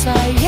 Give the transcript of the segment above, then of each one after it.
Jika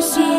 tumbuh